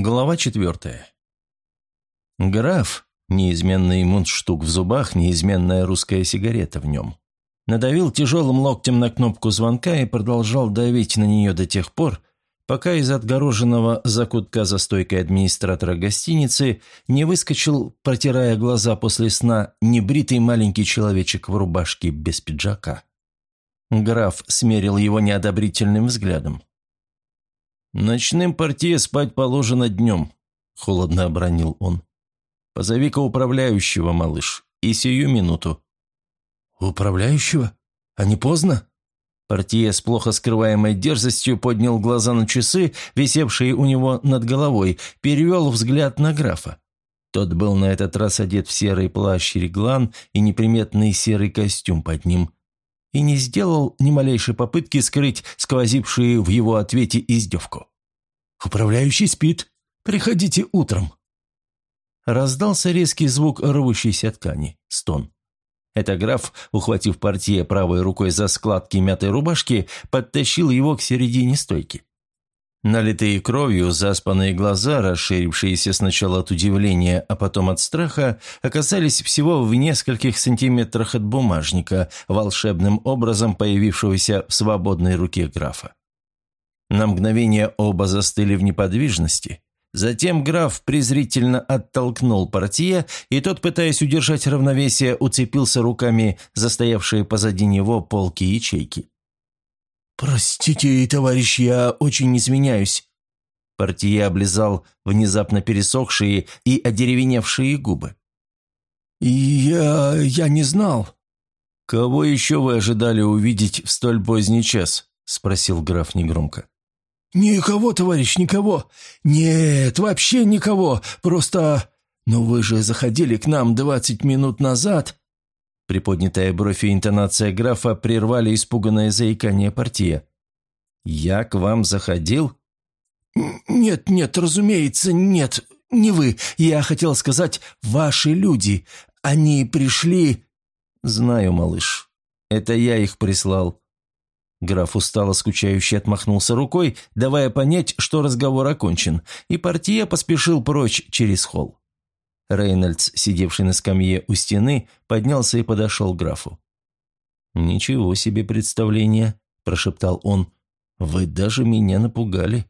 Глава четвертая. Граф, неизменный мундштук в зубах, неизменная русская сигарета в нем, надавил тяжелым локтем на кнопку звонка и продолжал давить на нее до тех пор, пока из отгороженного закутка за стойкой администратора гостиницы не выскочил, протирая глаза после сна, небритый маленький человечек в рубашке без пиджака. Граф смерил его неодобрительным взглядом. «Ночным партия спать положено днем», — холодно обронил он. «Позови-ка управляющего, малыш, и сию минуту». «Управляющего? А не поздно?» Портье с плохо скрываемой дерзостью поднял глаза на часы, висевшие у него над головой, перевел взгляд на графа. Тот был на этот раз одет в серый плащ реглан и неприметный серый костюм под ним, и не сделал ни малейшей попытки скрыть сквозившую в его ответе издевку. «Управляющий спит. Приходите утром». Раздался резкий звук рвущейся ткани, стон. Это граф, ухватив портье правой рукой за складки мятой рубашки, подтащил его к середине стойки. Налитые кровью, заспанные глаза, расширившиеся сначала от удивления, а потом от страха, оказались всего в нескольких сантиметрах от бумажника, волшебным образом появившегося в свободной руке графа. На мгновение оба застыли в неподвижности, Затем граф презрительно оттолкнул портье, и тот, пытаясь удержать равновесие, уцепился руками за стоявшие позади него полки ячейки. «Простите, товарищ, я очень извиняюсь». Портье облизал внезапно пересохшие и одеревеневшие губы. «Я... я не знал». «Кого еще вы ожидали увидеть в столь поздний час?» – спросил граф негромко. «Никого, товарищ, никого. Нет, вообще никого. Просто... Но вы же заходили к нам двадцать минут назад». Приподнятая бровь и интонация графа прервали испуганное заикание партия. «Я к вам заходил?» «Нет, нет, разумеется, нет, не вы. Я хотел сказать, ваши люди. Они пришли...» «Знаю, малыш. Это я их прислал. Граф устало скучающе отмахнулся рукой, давая понять, что разговор окончен, и партия поспешил прочь через холл. Рейнольдс, сидевший на скамье у стены, поднялся и подошел к графу. «Ничего себе представление», – прошептал он. «Вы даже меня напугали».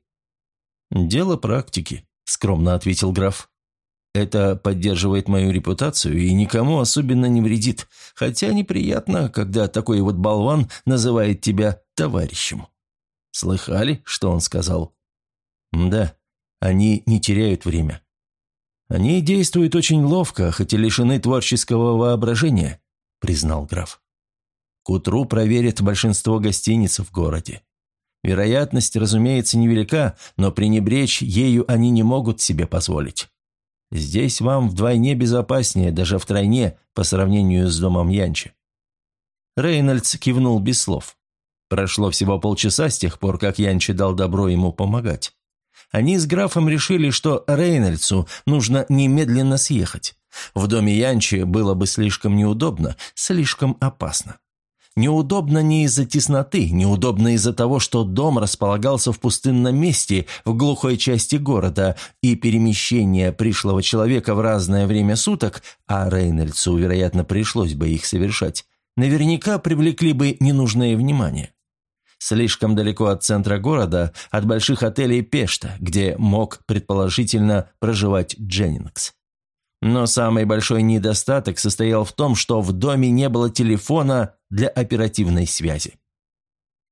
«Дело практики», – скромно ответил граф. Это поддерживает мою репутацию и никому особенно не вредит, хотя неприятно, когда такой вот болван называет тебя товарищем. Слыхали, что он сказал? Да, они не теряют время. Они действуют очень ловко, хоть и лишены творческого воображения, признал граф. К утру проверят большинство гостиниц в городе. Вероятность, разумеется, невелика, но пренебречь ею они не могут себе позволить. Здесь вам вдвойне безопаснее, даже втройне, по сравнению с домом Янчи». Рейнольдс кивнул без слов. Прошло всего полчаса с тех пор, как Янчи дал добро ему помогать. Они с графом решили, что Рейнольдсу нужно немедленно съехать. В доме Янчи было бы слишком неудобно, слишком опасно. Неудобно не из-за тесноты, неудобно из-за того, что дом располагался в пустынном месте, в глухой части города, и перемещение пришлого человека в разное время суток, а Рейнольдсу, вероятно, пришлось бы их совершать, наверняка привлекли бы ненужное внимание. Слишком далеко от центра города, от больших отелей Пешта, где мог, предположительно, проживать Дженнингс. Но самый большой недостаток состоял в том, что в доме не было телефона для оперативной связи.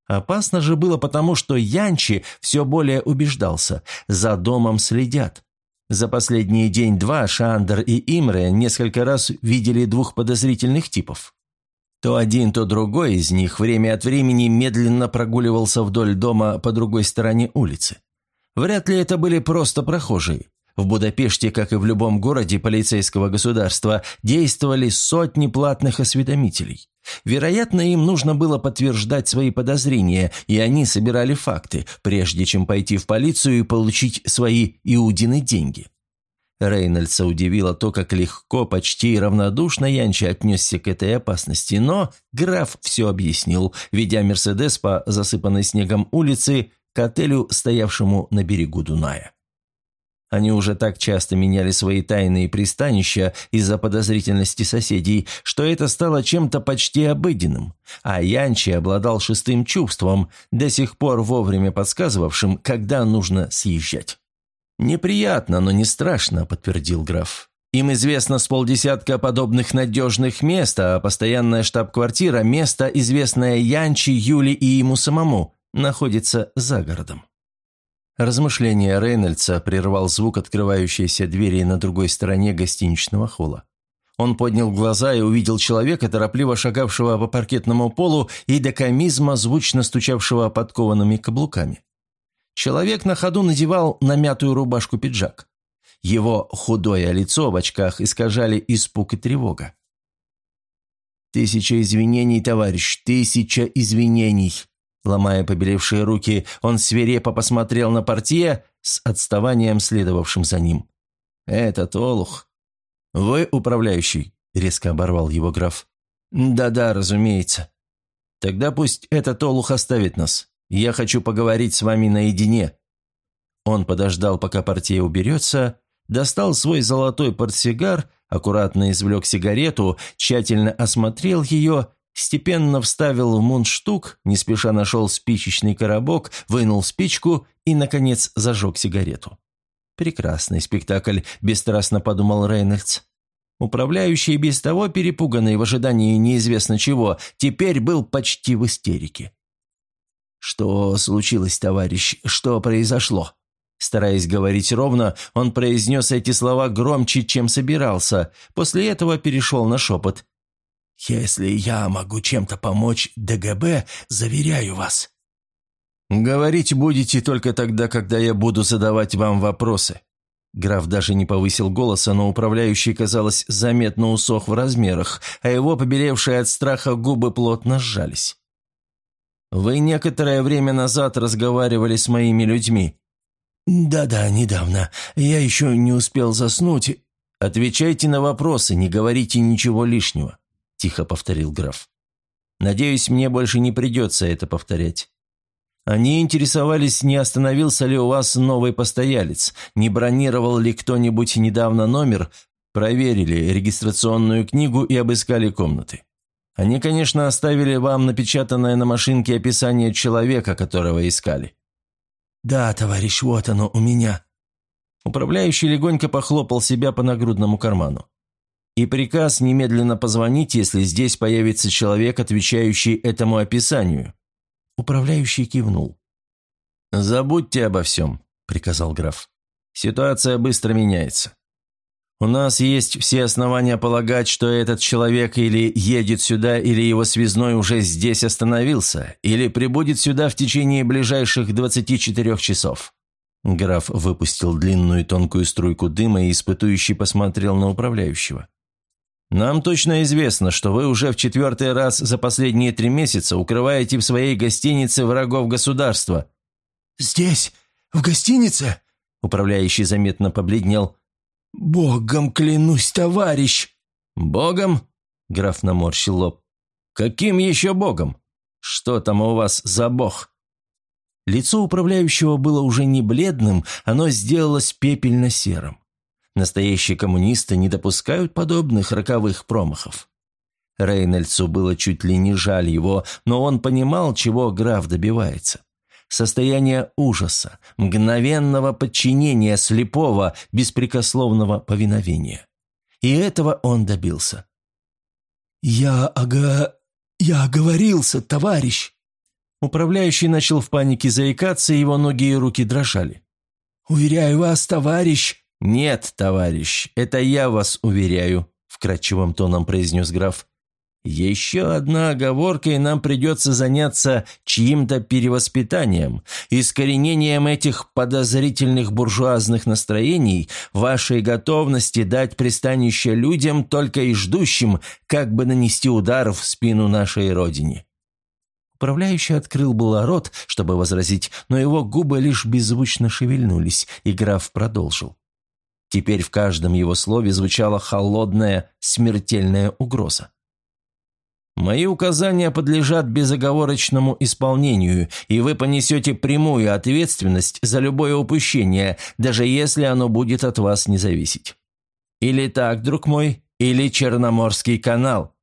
Опасно же было потому, что Янчи все более убеждался – за домом следят. За последний день-два Шандер и Имре несколько раз видели двух подозрительных типов. То один, то другой из них время от времени медленно прогуливался вдоль дома по другой стороне улицы. Вряд ли это были просто прохожие. В Будапеште, как и в любом городе полицейского государства, действовали сотни платных осведомителей. Вероятно, им нужно было подтверждать свои подозрения, и они собирали факты, прежде чем пойти в полицию и получить свои Иудины деньги. Рейнольдса удивило то, как легко, почти равнодушно Янчи отнесся к этой опасности, но граф все объяснил, ведя «Мерседес» по засыпанной снегом улице к отелю, стоявшему на берегу Дуная. Они уже так часто меняли свои тайные пристанища из-за подозрительности соседей, что это стало чем-то почти обыденным. А Янчи обладал шестым чувством, до сих пор вовремя подсказывавшим, когда нужно съезжать. «Неприятно, но не страшно», — подтвердил граф. «Им известно с полдесятка подобных надежных мест, а постоянная штаб-квартира – место, известное Янчи, Юли и ему самому, находится за городом». Размышление Рейнольдса прервал звук открывающейся двери на другой стороне гостиничного холла. Он поднял глаза и увидел человека, торопливо шагавшего по паркетному полу и до комизма, звучно стучавшего подкованными каблуками. Человек на ходу надевал намятую рубашку-пиджак. Его худое лицо в очках искажали испуг и тревога. «Тысяча извинений, товарищ, тысяча извинений!» Ломая побелевшие руки, он свирепо посмотрел на портье с отставанием, следовавшим за ним. «Этот олух!» «Вы управляющий?» – резко оборвал его граф. «Да-да, разумеется. Тогда пусть этот олух оставит нас. Я хочу поговорить с вами наедине». Он подождал, пока партия уберется, достал свой золотой портсигар, аккуратно извлек сигарету, тщательно осмотрел ее, степенно вставил в мундштук, не спеша нашел спичечный коробок, вынул спичку и, наконец, зажег сигарету. «Прекрасный спектакль», – бесстрастно подумал Рейнольдс. Управляющий, без того перепуганный в ожидании неизвестно чего, теперь был почти в истерике. «Что случилось, товарищ? Что произошло?» Стараясь говорить ровно, он произнес эти слова громче, чем собирался. После этого перешел на шепот. «Если я могу чем-то помочь ДГБ, заверяю вас». «Говорить будете только тогда, когда я буду задавать вам вопросы». Граф даже не повысил голоса, но управляющий, казалось, заметно усох в размерах, а его побелевшие от страха губы плотно сжались. «Вы некоторое время назад разговаривали с моими людьми». «Да-да, недавно. Я еще не успел заснуть». «Отвечайте на вопросы, не говорите ничего лишнего», – тихо повторил граф. «Надеюсь, мне больше не придется это повторять». Они интересовались, не остановился ли у вас новый постоялец, не бронировал ли кто-нибудь недавно номер, проверили регистрационную книгу и обыскали комнаты. Они, конечно, оставили вам напечатанное на машинке описание человека, которого искали». «Да, товарищ, вот оно у меня». Управляющий легонько похлопал себя по нагрудному карману. «И приказ немедленно позвонить, если здесь появится человек, отвечающий этому описанию». Управляющий кивнул. «Забудьте обо всем», — приказал граф. «Ситуация быстро меняется. У нас есть все основания полагать, что этот человек или едет сюда, или его связной уже здесь остановился, или прибудет сюда в течение ближайших 24 часов». Граф выпустил длинную тонкую струйку дыма и испытующий посмотрел на управляющего. «Нам точно известно, что вы уже в четвертый раз за последние три месяца укрываете в своей гостинице врагов государства». «Здесь? В гостинице?» Управляющий заметно побледнел. «Богом клянусь, товарищ!» «Богом?» — граф наморщил лоб. «Каким еще богом? Что там у вас за бог?» Лицо управляющего было уже не бледным, оно сделалось пепельно-серым. Настоящие коммунисты не допускают подобных роковых промахов. Рейнольдсу было чуть ли не жаль его, но он понимал, чего граф добивается состояние ужаса, мгновенного подчинения слепого, беспрекословного повиновения. И этого он добился. «Я ага... я оговорился, товарищ!» Управляющий начал в панике заикаться, его ноги и руки дрожали. «Уверяю вас, товарищ!» «Нет, товарищ, это я вас уверяю», — вкрадчивым тоном произнес граф. Еще одна оговорка, и нам придется заняться чьим-то перевоспитанием, искоренением этих подозрительных буржуазных настроений, вашей готовности дать пристанище людям, только и ждущим, как бы нанести удар в спину нашей Родине. Управляющий открыл было рот, чтобы возразить, но его губы лишь беззвучно шевельнулись, и граф продолжил. Теперь в каждом его слове звучала холодная, смертельная угроза. Мои указания подлежат безоговорочному исполнению, и вы понесете прямую ответственность за любое упущение, даже если оно будет от вас не зависеть. Или так, друг мой, или Черноморский канал».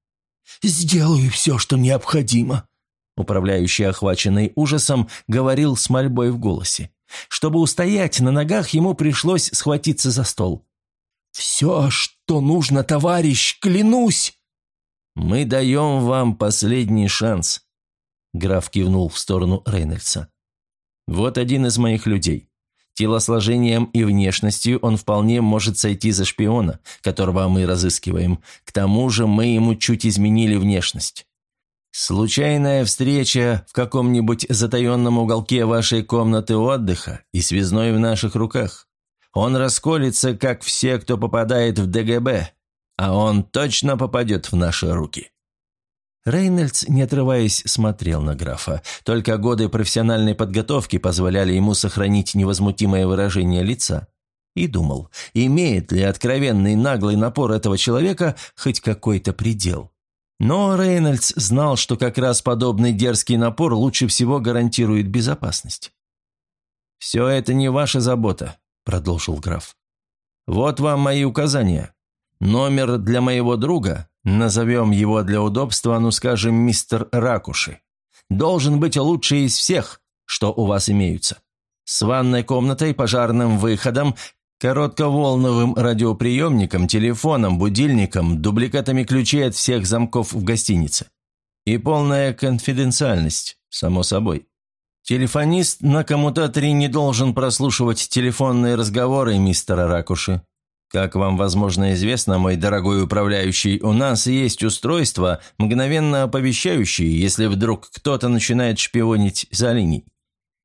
«Сделаю все, что необходимо», — управляющий, охваченный ужасом, говорил с мольбой в голосе. Чтобы устоять на ногах, ему пришлось схватиться за стол. «Все, что нужно, товарищ, клянусь!» «Мы даем вам последний шанс», — граф кивнул в сторону Рейнольдса. «Вот один из моих людей. Телосложением и внешностью он вполне может сойти за шпиона, которого мы разыскиваем. К тому же мы ему чуть изменили внешность. Случайная встреча в каком-нибудь затаенном уголке вашей комнаты отдыха и связной в наших руках. Он расколется, как все, кто попадает в ДГБ, а он точно попадет в наши руки». Рейнольдс, не отрываясь, смотрел на графа. Только годы профессиональной подготовки позволяли ему сохранить невозмутимое выражение лица. И думал, имеет ли откровенный наглый напор этого человека хоть какой-то предел. Но Рейнольдс знал, что как раз подобный дерзкий напор лучше всего гарантирует безопасность. «Все это не ваша забота», – продолжил граф. «Вот вам мои указания. Номер для моего друга, назовем его для удобства, ну скажем, мистер Ракуши, должен быть лучший из всех, что у вас имеются. С ванной комнатой, пожарным выходом, коротковолновым радиоприемником, телефоном, будильником, дубликатами ключей от всех замков в гостинице. И полная конфиденциальность, само собой. Телефонист на коммутаторе не должен прослушивать телефонные разговоры мистера Ракуши. Как вам, возможно, известно, мой дорогой управляющий, у нас есть устройство, мгновенно оповещающее, если вдруг кто-то начинает шпионить за линией.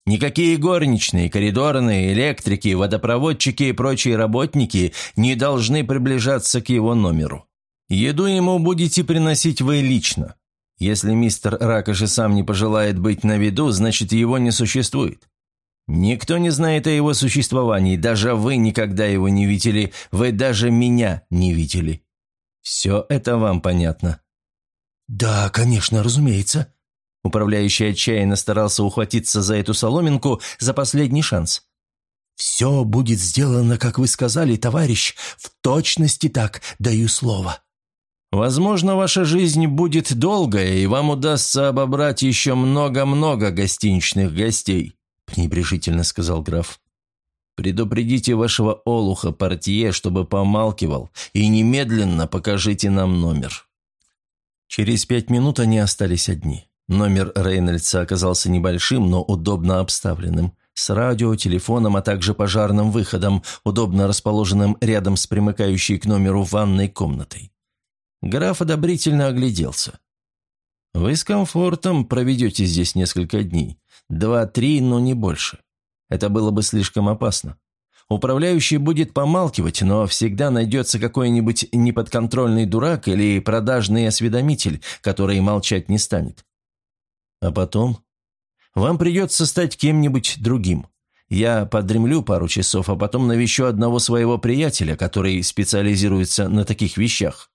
Никакие горничные, коридорные, электрики, водопроводчики и прочие работники не должны приближаться к его номеру. Еду ему будете приносить вы лично. Если мистер Ракоши сам не пожелает быть на виду, значит, его не существует. Никто не знает о его существовании, даже вы никогда его не видели, вы даже меня не видели. Все это вам понятно?» «Да, конечно, разумеется». Управляющий отчаянно старался ухватиться за эту соломинку за последний шанс. «Все будет сделано, как вы сказали, товарищ, в точности так, даю слово». «Возможно, ваша жизнь будет долгая, и вам удастся обобрать еще много-много гостиничных гостей пренебрежительно сказал граф. «Предупредите вашего олуха портье, чтобы помалкивал, и немедленно покажите нам номер». Через пять минут они остались одни. Номер Рейнольдса оказался небольшим, но удобно обставленным, с радио, телефоном, а также пожарным выходом, удобно расположенным рядом с примыкающей к номеру ванной комнатой. Граф одобрительно огляделся. «Вы с комфортом проведете здесь несколько дней. Два-три, но не больше. Это было бы слишком опасно. Управляющий будет помалкивать, но всегда найдется какой-нибудь неподконтрольный дурак или продажный осведомитель, который молчать не станет. А потом? Вам придется стать кем-нибудь другим. Я подремлю пару часов, а потом навещу одного своего приятеля, который специализируется на таких вещах.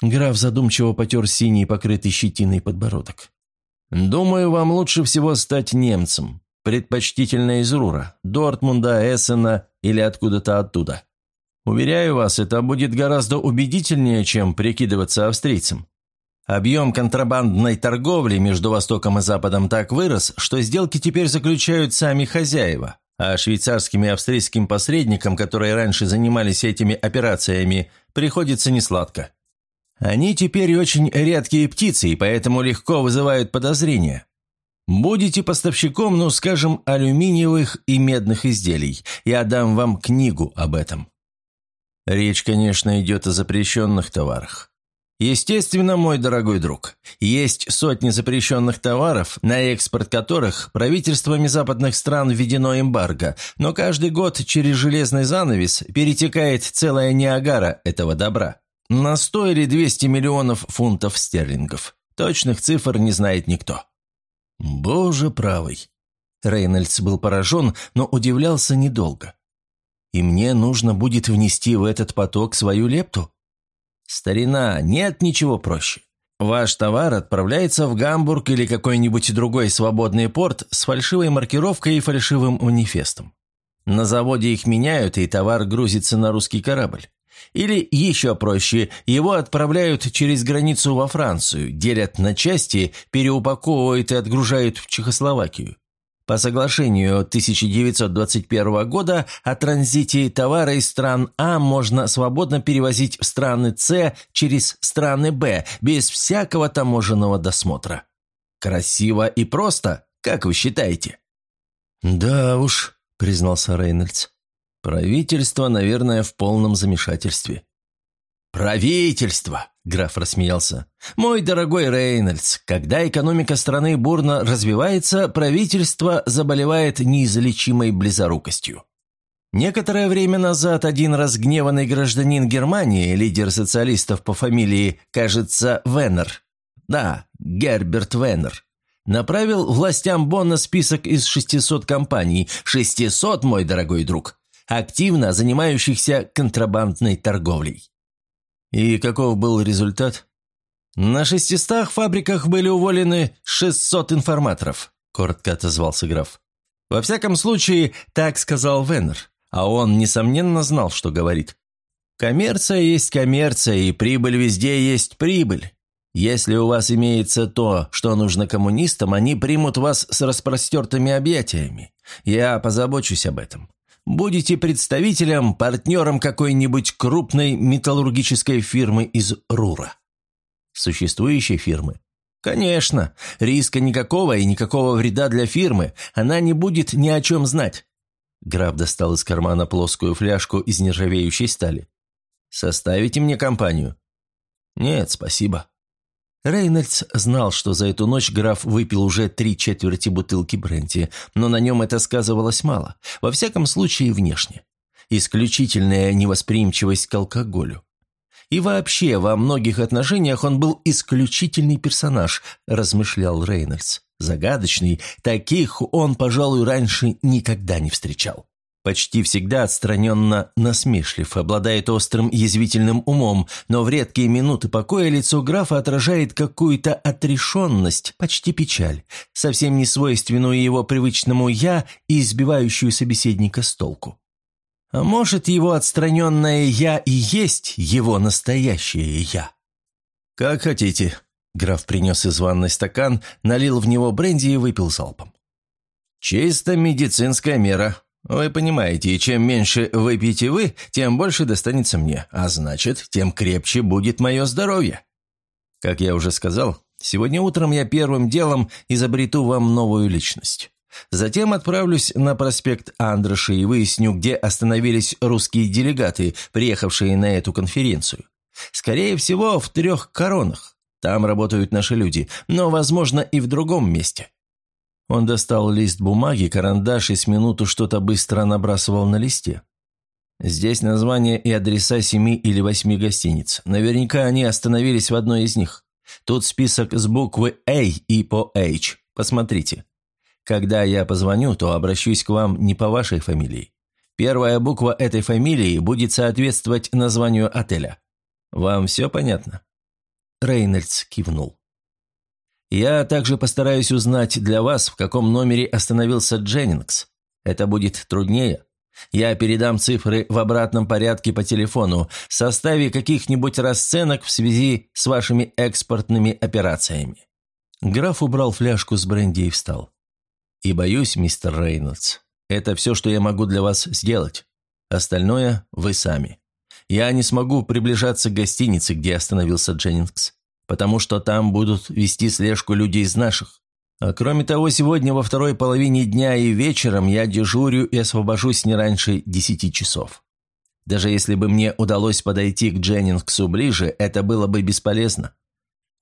Граф задумчиво потер синий, покрытый щетиной подбородок. «Думаю, вам лучше всего стать немцем, предпочтительно из Рура, Дортмунда, Эссена или откуда-то оттуда. Уверяю вас, это будет гораздо убедительнее, чем прикидываться австрийцем. Объем контрабандной торговли между Востоком и Западом так вырос, что сделки теперь заключают сами хозяева, а швейцарским и австрийским посредникам, которые раньше занимались этими операциями, приходится несладко. Они теперь очень редкие птицы, и поэтому легко вызывают подозрения. Будете поставщиком, ну, скажем, алюминиевых и медных изделий. Я дам вам книгу об этом. Речь, конечно, идет о запрещенных товарах. Естественно, мой дорогой друг, есть сотни запрещенных товаров, на экспорт которых правительствами западных стран введено эмбарго, но каждый год через железный занавес перетекает целая Ниагара этого добра. На 100 или 200 миллионов фунтов стерлингов. Точных цифр не знает никто. Боже правый. Рейнольдс был поражен, но удивлялся недолго. И мне нужно будет внести в этот поток свою лепту? Старина, нет ничего проще. Ваш товар отправляется в Гамбург или какой-нибудь другой свободный порт с фальшивой маркировкой и фальшивым манифестом. На заводе их меняют, и товар грузится на русский корабль. Или еще проще, его отправляют через границу во Францию, делят на части, переупаковывают и отгружают в Чехословакию. По соглашению 1921 года о транзите товара из стран А можно свободно перевозить в страны С через страны Б, без всякого таможенного досмотра. Красиво и просто, как вы считаете? «Да уж», — признался Рейнольдс. «Правительство, наверное, в полном замешательстве». «Правительство!» – граф рассмеялся. «Мой дорогой Рейнольдс, когда экономика страны бурно развивается, правительство заболевает неизлечимой близорукостью. Некоторое время назад один разгневанный гражданин Германии, лидер социалистов по фамилии, кажется, Веннер, да, Герберт Веннер, направил властям Бонна список из 600 компаний, 600, мой дорогой друг, активно занимающихся контрабандной торговлей. И каков был результат? На шестистах фабриках были уволены 600 информаторов, коротко отозвался граф. Во всяком случае, так сказал Веннер, а он, несомненно, знал, что говорит. Коммерция есть коммерция, и прибыль везде есть прибыль. Если у вас имеется то, что нужно коммунистам, они примут вас с распростертыми объятиями. Я позабочусь об этом. Будете представителем, партнером какой-нибудь крупной металлургической фирмы из Рура. Существующей фирмы? Конечно. Риска никакого и никакого вреда для фирмы. Она не будет ни о чем знать. Граф достал из кармана плоскую фляжку из нержавеющей стали. «Составите мне компанию?» «Нет, спасибо». Рейнольдс знал, что за эту ночь граф выпил уже три четверти бутылки бренди, но на нем это сказывалось мало, во всяком случае внешне. Исключительная невосприимчивость к алкоголю. И вообще, во многих отношениях он был исключительный персонаж, размышлял Рейнольдс. Загадочный, таких он, пожалуй, раньше никогда не встречал. Почти всегда отстраненно насмешлив, обладает острым язвительным умом, но в редкие минуты покоя лицо графа отражает какую-то отрешенность, почти печаль, совсем не свойственную его привычному «я» и избивающую собеседника с толку. А может, его отстраненное «я» и есть его настоящее «я»? «Как хотите», — граф принес из ванной стакан, налил в него бренди и выпил залпом. «Чисто медицинская мера», вы понимаете, чем меньше выпьете вы, тем больше достанется мне, а значит, тем крепче будет мое здоровье. Как я уже сказал, сегодня утром я первым делом изобрету вам новую личность. Затем отправлюсь на проспект Андраши и выясню, где остановились русские делегаты, приехавшие на эту конференцию. Скорее всего, в трех коронах. Там работают наши люди, но, возможно, и в другом месте. Он достал лист бумаги, карандаш и с минуту что-то быстро набрасывал на листе. Здесь название и адреса семи или восьми гостиниц. Наверняка они остановились в одной из них. Тут список с буквы A и по H. Посмотрите. Когда я позвоню, то обращусь к вам не по вашей фамилии. Первая буква этой фамилии будет соответствовать названию отеля. Вам все понятно?» Рейнольдс кивнул. Я также постараюсь узнать для вас, в каком номере остановился Дженнингс. Это будет труднее. Я передам цифры в обратном порядке по телефону, в составе каких-нибудь расценок в связи с вашими экспортными операциями». Граф убрал фляжку с бренди и встал. «И боюсь, мистер Рейнольдс, это все, что я могу для вас сделать. Остальное вы сами. Я не смогу приближаться к гостинице, где остановился Дженнингс потому что там будут вести слежку люди из наших. А кроме того, сегодня во второй половине дня и вечером я дежурю и освобожусь не раньше десяти часов. Даже если бы мне удалось подойти к Дженнингсу ближе, это было бы бесполезно.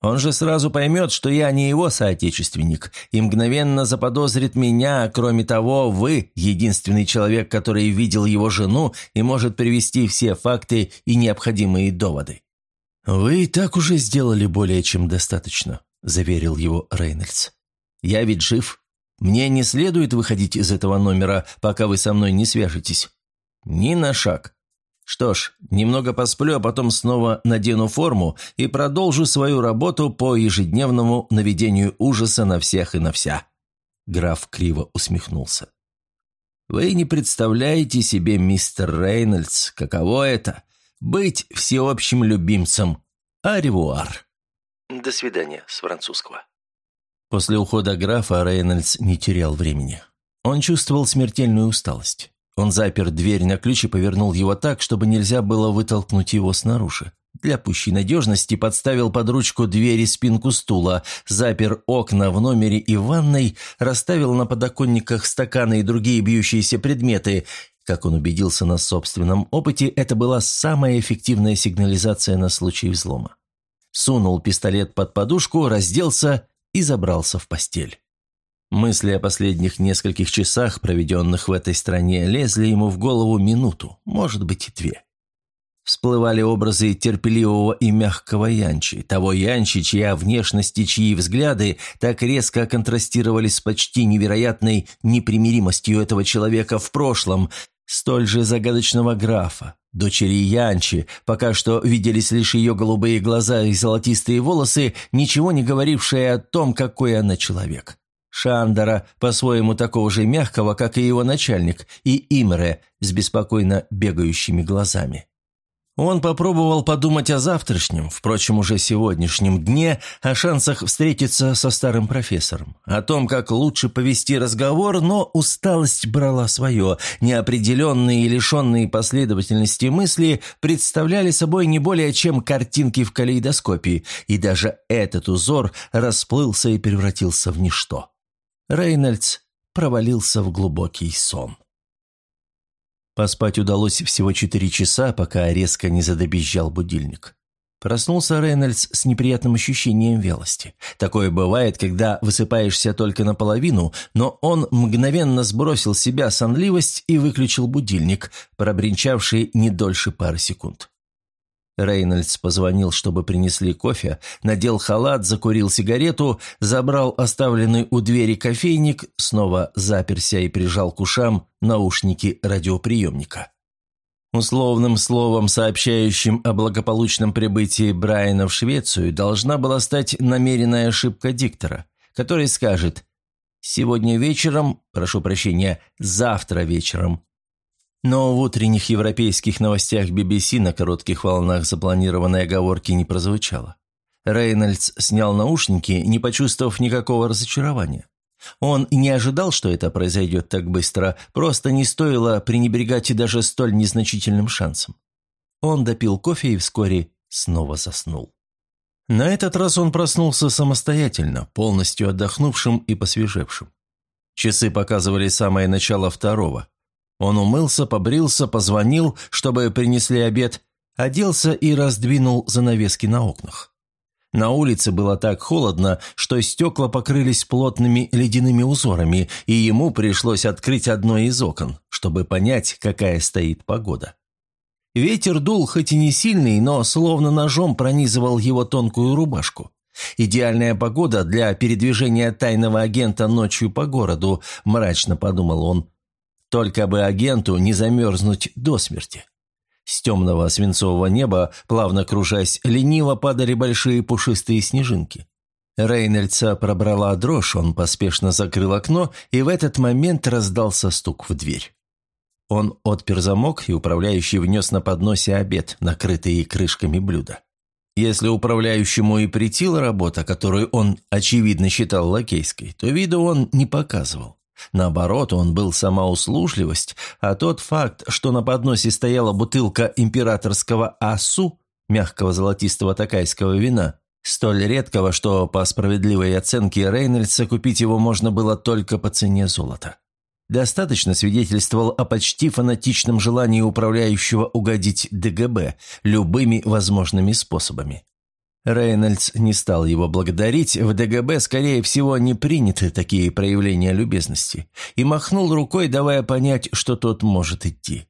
Он же сразу поймет, что я не его соотечественник, и мгновенно заподозрит меня, а кроме того, вы – единственный человек, который видел его жену и может привести все факты и необходимые доводы. «Вы и так уже сделали более чем достаточно», – заверил его Рейнольдс. «Я ведь жив. Мне не следует выходить из этого номера, пока вы со мной не свяжетесь. Ни на шаг. Что ж, немного посплю, а потом снова надену форму и продолжу свою работу по ежедневному наведению ужаса на всех и на вся». Граф криво усмехнулся. «Вы не представляете себе, мистер Рейнольдс, каково это — быть всеобщим любимцем. Аревуар». «До свидания» с французского. После ухода графа Рейнольдс не терял времени. Он чувствовал смертельную усталость. Он запер дверь на ключ и повернул его так, чтобы нельзя было вытолкнуть его снаружи. Для пущей надежности подставил под ручку двери спинку стула, запер окна в номере и ванной, расставил на подоконниках стаканы и другие бьющиеся предметы. Как он убедился на собственном опыте, это была самая эффективная сигнализация на случай взлома. Сунул пистолет под подушку, разделся и забрался в постель. Мысли о последних нескольких часах, проведенных в этой стране, лезли ему в голову минуту, может быть и две. Всплывали образы терпеливого и мягкого Янчи, того Янчи, чья внешность и чьи взгляды так резко контрастировали с почти невероятной непримиримостью этого человека в прошлом, столь же загадочного графа, дочери Янчи, пока что виделись лишь ее голубые глаза и золотистые волосы, ничего не говорившие о том, какой она человек. Шандера, по-своему такого же мягкого, как и его начальник, и Имре с беспокойно бегающими глазами. Он попробовал подумать о завтрашнем, впрочем, уже сегодняшнем дне, о шансах встретиться со старым профессором, о том, как лучше повести разговор, но усталость брала свое. Неопределенные и лишенные последовательности мысли представляли собой не более чем картинки в калейдоскопе, и даже этот узор расплылся и превратился в ничто. Рейнольдс провалился в глубокий сон. Поспать удалось всего четыре часа, пока резко не задобезжал будильник. Проснулся Рейнольдс с неприятным ощущением вялости. Такое бывает, когда высыпаешься только наполовину, но он мгновенно сбросил себя сонливость и выключил будильник, пробринчавший не дольше пары секунд. Рейнольдс позвонил, чтобы принесли кофе, надел халат, закурил сигарету, забрал оставленный у двери кофейник, снова заперся и прижал к ушам наушники радиоприемника. Условным словом, сообщающим о благополучном прибытии Брайана в Швецию, должна была стать намеренная ошибка диктора, который скажет «Сегодня вечером, прошу прощения, завтра вечером, но в утренних европейских новостях BBC на коротких волнах запланированной оговорки не прозвучало. Рейнольдс снял наушники, не почувствовав никакого разочарования. Он не ожидал, что это произойдет так быстро, просто не стоило пренебрегать и даже столь незначительным шансом. Он допил кофе и вскоре снова заснул. На этот раз он проснулся самостоятельно, полностью отдохнувшим и посвежевшим. Часы показывали самое начало второго. Он умылся, побрился, позвонил, чтобы принесли обед, оделся и раздвинул занавески на окнах. На улице было так холодно, что стекла покрылись плотными ледяными узорами, и ему пришлось открыть одно из окон, чтобы понять, какая стоит погода. Ветер дул хоть и не сильный, но словно ножом пронизывал его тонкую рубашку. «Идеальная погода для передвижения тайного агента ночью по городу», – мрачно подумал он. Только бы агенту не замерзнуть до смерти. С темного свинцового неба, плавно кружась, лениво падали большие пушистые снежинки. Рейнольдса пробрала дрожь, он поспешно закрыл окно, и в этот момент раздался стук в дверь. Он отпер замок, и управляющий внес на подносе обед, накрытый крышками блюда. Если управляющему и претила работа, которую он, очевидно, считал лакейской, то виду он не показывал. Наоборот, он был сама услужливость, а тот факт, что на подносе стояла бутылка императорского асу, мягкого золотистого такайского вина, столь редкого, что по справедливой оценке Рейнольдса купить его можно было только по цене золота. Достаточно свидетельствовал о почти фанатичном желании управляющего угодить ДГБ любыми возможными способами. Рейнольдс не стал его благодарить, в ДГБ, скорее всего, не приняты такие проявления любезности, и махнул рукой, давая понять, что тот может идти.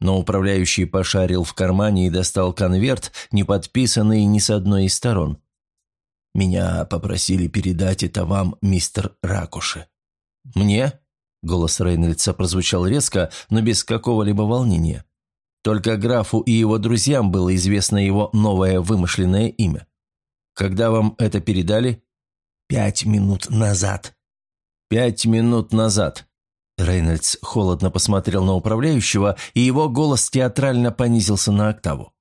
Но управляющий пошарил в кармане и достал конверт, не подписанный ни с одной из сторон. «Меня попросили передать это вам, мистер Ракуши». «Мне?» – голос Рейнольдса прозвучал резко, но без какого-либо волнения. Только графу и его друзьям было известно его новое вымышленное имя. Когда вам это передали? Пять минут назад. Пять минут назад. Рейнольдс холодно посмотрел на управляющего, и его голос театрально понизился на октаву.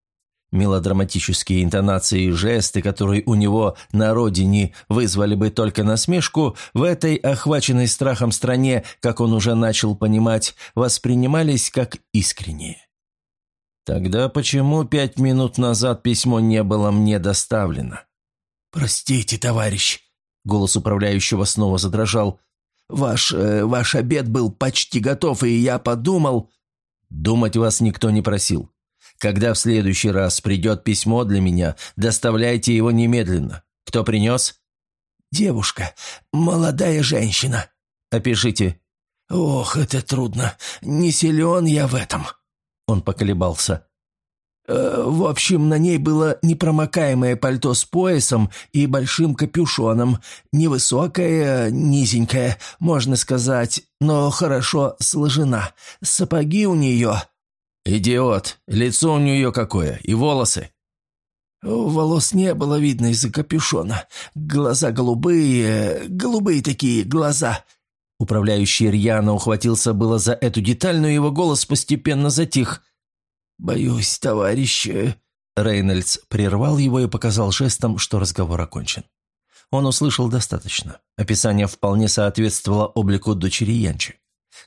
Мелодраматические интонации и жесты, которые у него на родине вызвали бы только насмешку, в этой охваченной страхом стране, как он уже начал понимать, воспринимались как искренние. Тогда почему пять минут назад письмо не было мне доставлено? «Простите, товарищ», — голос управляющего снова задрожал. «Ваш... Э, ваш обед был почти готов, и я подумал...» «Думать вас никто не просил. Когда в следующий раз придет письмо для меня, доставляйте его немедленно. Кто принес?» «Девушка. Молодая женщина». «Опишите». «Ох, это трудно. Не силен я в этом». Он поколебался. Э, в общем, на ней было непромокаемое пальто с поясом и большим капюшоном. Невысокое, низенькое, можно сказать, но хорошо сложена. Сапоги у нее... «Идиот! Лицо у нее какое! И волосы!» Волос не было видно из-за капюшона. Глаза голубые, голубые такие глаза. Управляющий рьяно ухватился было за эту деталь, но его голос постепенно затих. «Боюсь, товарищ...» Рейнольдс прервал его и показал жестом, что разговор окончен. Он услышал достаточно. Описание вполне соответствовало облику дочери Янчи.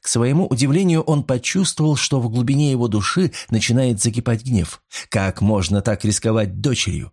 К своему удивлению, он почувствовал, что в глубине его души начинает закипать гнев. Как можно так рисковать дочерью?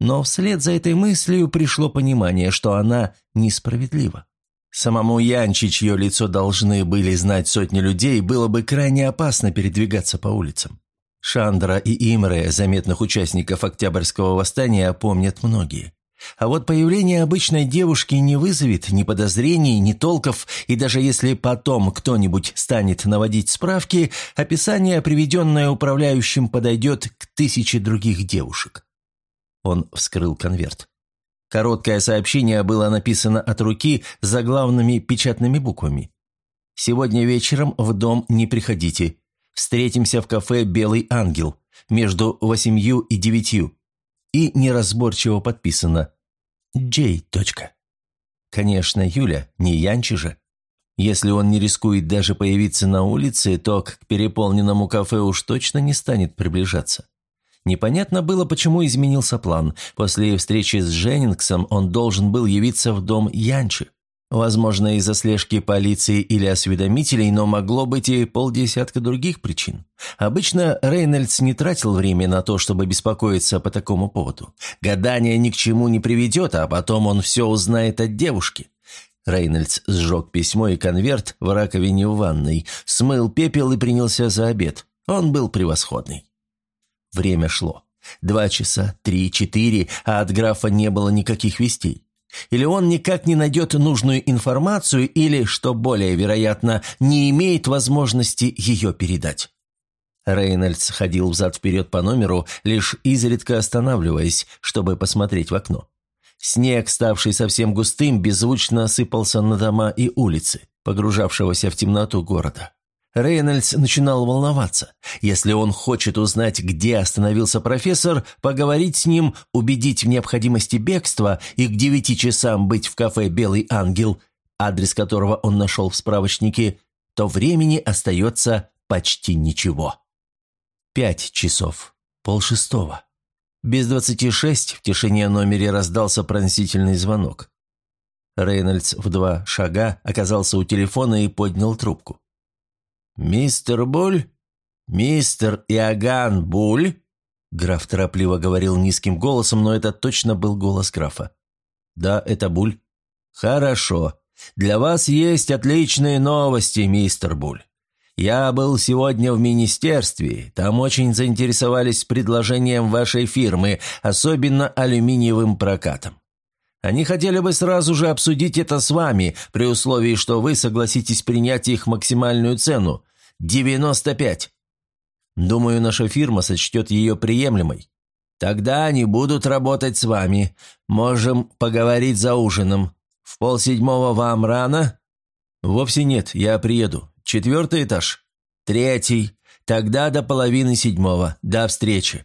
Но вслед за этой мыслью пришло понимание, что она несправедлива. Самому Янчи, чье лицо должны были знать сотни людей, было бы крайне опасно передвигаться по улицам. Шандра и Имре, заметных участников Октябрьского восстания, помнят многие. А вот появление обычной девушки не вызовет ни подозрений, ни толков, и даже если потом кто-нибудь станет наводить справки, описание, приведенное управляющим, подойдет к тысяче других девушек. Он вскрыл конверт. Короткое сообщение было написано от руки заглавными печатными буквами. «Сегодня вечером в дом не приходите. Встретимся в кафе «Белый ангел» между восемью и девятью и неразборчиво подписано «Джей. Конечно, Юля, не Янчи же. Если он не рискует даже появиться на улице, то к переполненному кафе уж точно не станет приближаться. Непонятно было, почему изменился план. После встречи с Дженнингсом он должен был явиться в дом Янчи. Возможно, из-за слежки полиции или осведомителей, но могло быть и полдесятка других причин. Обычно Рейнольдс не тратил время на то, чтобы беспокоиться по такому поводу. Гадание ни к чему не приведет, а потом он все узнает от девушки. Рейнольдс сжег письмо и конверт в раковине в ванной, смыл пепел и принялся за обед. Он был превосходный. Время шло. Два часа, три, четыре, а от графа не было никаких вестей. Или он никак не найдет нужную информацию, или, что более вероятно, не имеет возможности ее передать. Рейнольдс ходил взад-вперед по номеру, лишь изредка останавливаясь, чтобы посмотреть в окно. Снег, ставший совсем густым, беззвучно осыпался на дома и улицы, погружавшегося в темноту города. Рейнольдс начинал волноваться. Если он хочет узнать, где остановился профессор, поговорить с ним, убедить в необходимости бегства и к девяти часам быть в кафе «Белый ангел», адрес которого он нашел в справочнике, то времени остается почти ничего. Пять часов. Полшестого. Без двадцати шесть в тишине номере раздался пронзительный звонок. Рейнольдс в два шага оказался у телефона и поднял трубку. «Мистер Буль? Мистер Иоганн Буль?» Граф торопливо говорил низким голосом, но это точно был голос графа. «Да, это Буль». «Хорошо. Для вас есть отличные новости, мистер Буль. Я был сегодня в министерстве, там очень заинтересовались предложением вашей фирмы, особенно алюминиевым прокатом. Они хотели бы сразу же обсудить это с вами, при условии, что вы согласитесь принять их максимальную цену, 95. Думаю, наша фирма сочтет ее приемлемой. Тогда они будут работать с вами. Можем поговорить за ужином. В полседьмого вам рано?» «Вовсе нет, я приеду. Четвертый этаж?» «Третий. «Тогда до половины седьмого. До встречи».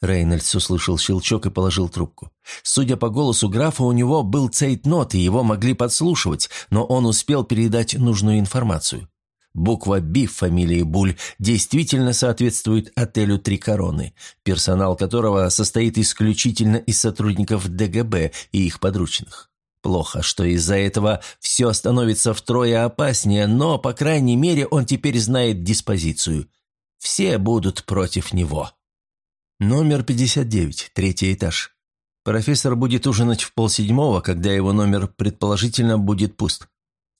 Рейнольдс услышал щелчок и положил трубку. Судя по голосу графа, у него был цейтнот, и его могли подслушивать, но он успел передать нужную информацию. Буква «Б» фамилии Буль действительно соответствует отелю «Три короны», персонал которого состоит исключительно из сотрудников ДГБ и их подручных. Плохо, что из-за этого все становится втрое опаснее, но, по крайней мере, он теперь знает диспозицию. Все будут против него. Номер 59, третий этаж. Профессор будет ужинать в полседьмого, когда его номер, предположительно, будет пуст.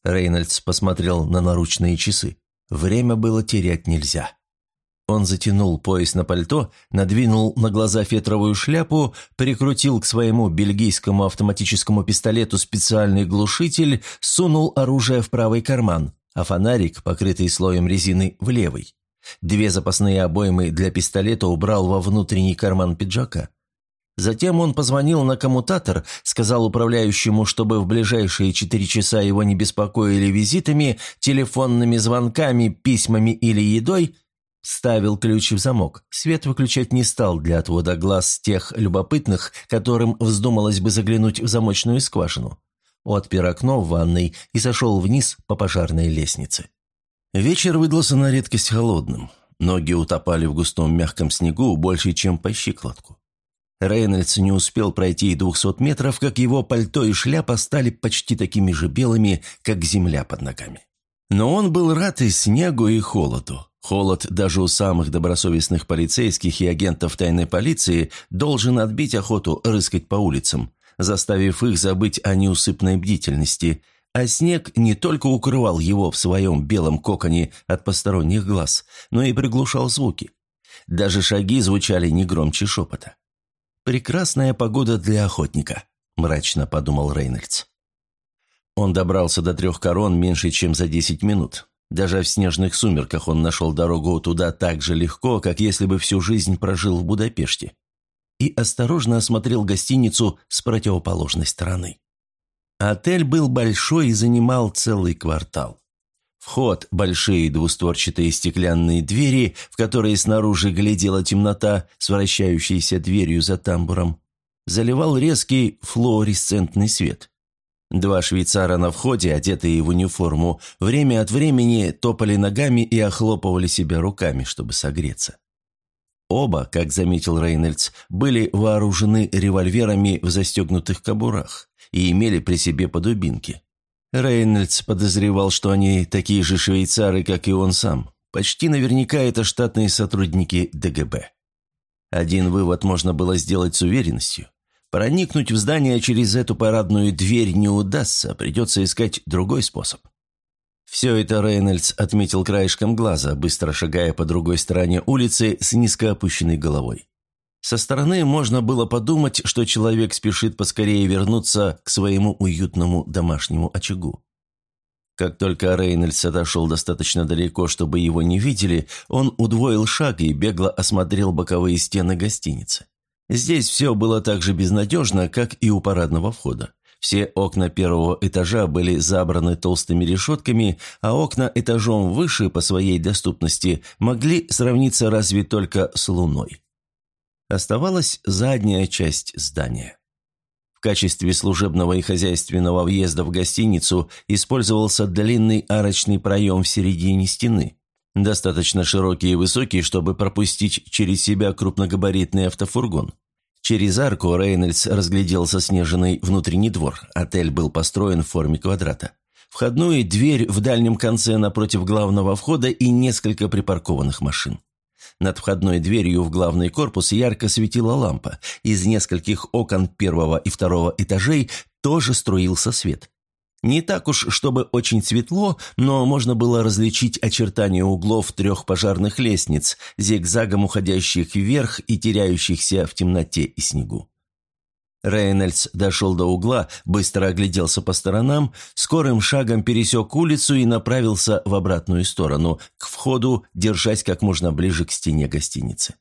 Рейнольдс посмотрел на наручные часы. Время было терять нельзя. Он затянул пояс на пальто, надвинул на глаза фетровую шляпу, прикрутил к своему бельгийскому автоматическому пистолету специальный глушитель, сунул оружие в правый карман, а фонарик, покрытый слоем резины, в левый. Две запасные обоймы для пистолета убрал во внутренний карман пиджака. Затем он позвонил на коммутатор, сказал управляющему, чтобы в ближайшие четыре часа его не беспокоили визитами, телефонными звонками, письмами или едой, ставил ключ в замок. Свет выключать не стал для отвода глаз тех любопытных, которым вздумалось бы заглянуть в замочную скважину. Отпер окно в ванной и сошел вниз по пожарной лестнице. Вечер выдался на редкость холодным. Ноги утопали в густом мягком снегу больше, чем по щиколотку. Рейнольдс не успел пройти и двухсот метров, как его пальто и шляпа стали почти такими же белыми, как земля под ногами. Но он был рад и снегу, и холоду. Холод даже у самых добросовестных полицейских и агентов тайной полиции должен отбить охоту рыскать по улицам, заставив их забыть о неусыпной бдительности, а снег не только укрывал его в своем белом коконе от посторонних глаз, но и приглушал звуки. Даже шаги звучали не громче шепота. «Прекрасная погода для охотника», – мрачно подумал Рейнольдс. Он добрался до трех корон меньше, чем за десять минут. Даже в снежных сумерках он нашел дорогу туда так же легко, как если бы всю жизнь прожил в Будапеште. И осторожно осмотрел гостиницу с противоположной стороны. Отель был большой и занимал целый квартал. Вход, большие двустворчатые стеклянные двери, в которые снаружи глядела темнота с вращающейся дверью за тамбуром, заливал резкий флуоресцентный свет. Два швейцара на входе, одетые в униформу, время от времени топали ногами и охлопывали себя руками, чтобы согреться. Оба, как заметил Рейнольдс, были вооружены револьверами в застегнутых кобурах и имели при себе по. Рейнольдс подозревал, что они такие же швейцары, как и он сам. Почти наверняка это штатные сотрудники ДГБ. Один вывод можно было сделать с уверенностью. Проникнуть в здание через эту парадную дверь не удастся, придется искать другой способ. Все это Рейнольдс отметил краешком глаза, быстро шагая по другой стороне улицы с низко опущенной головой. Со стороны можно было подумать, что человек спешит поскорее вернуться к своему уютному домашнему очагу. Как только Рейнольдс отошел достаточно далеко, чтобы его не видели, он удвоил шаг и бегло осмотрел боковые стены гостиницы. Здесь все было так же безнадежно, как и у парадного входа. Все окна первого этажа были забраны толстыми решетками, а окна этажом выше по своей доступности могли сравниться разве только с луной. Оставалась задняя часть здания. В качестве служебного и хозяйственного въезда в гостиницу использовался длинный арочный проем в середине стены, достаточно широкий и высокий, чтобы пропустить через себя крупногабаритный автофургон. Через арку Рейнольдс разглядел заснеженный внутренний двор. Отель был построен в форме квадрата. Входную дверь в дальнем конце напротив главного входа и несколько припаркованных машин. Над входной дверью в главный корпус ярко светила лампа. Из нескольких окон первого и второго этажей тоже струился свет. Не так уж, чтобы очень светло, но можно было различить очертания углов трех пожарных лестниц, зигзагом уходящих вверх и теряющихся в темноте и снегу. Рейнольдс дошел до угла, быстро огляделся по сторонам, скорым шагом пересек улицу и направился в обратную сторону, к входу, держась как можно ближе к стене гостиницы.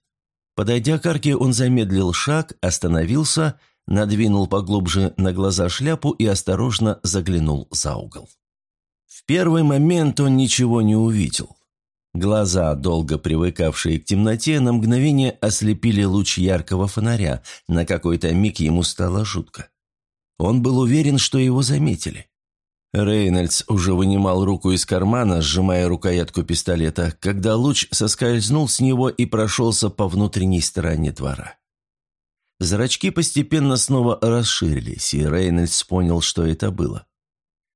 Подойдя к арке, он замедлил шаг, остановился, надвинул поглубже на глаза шляпу и осторожно заглянул за угол. В первый момент он ничего не увидел. Глаза, долго привыкавшие к темноте, на мгновение ослепили луч яркого фонаря. На какой-то миг ему стало жутко. Он был уверен, что его заметили. Рейнольдс уже вынимал руку из кармана, сжимая рукоятку пистолета, когда луч соскользнул с него и прошелся по внутренней стороне двора. Зрачки постепенно снова расширились, и Рейнольдс понял, что это было.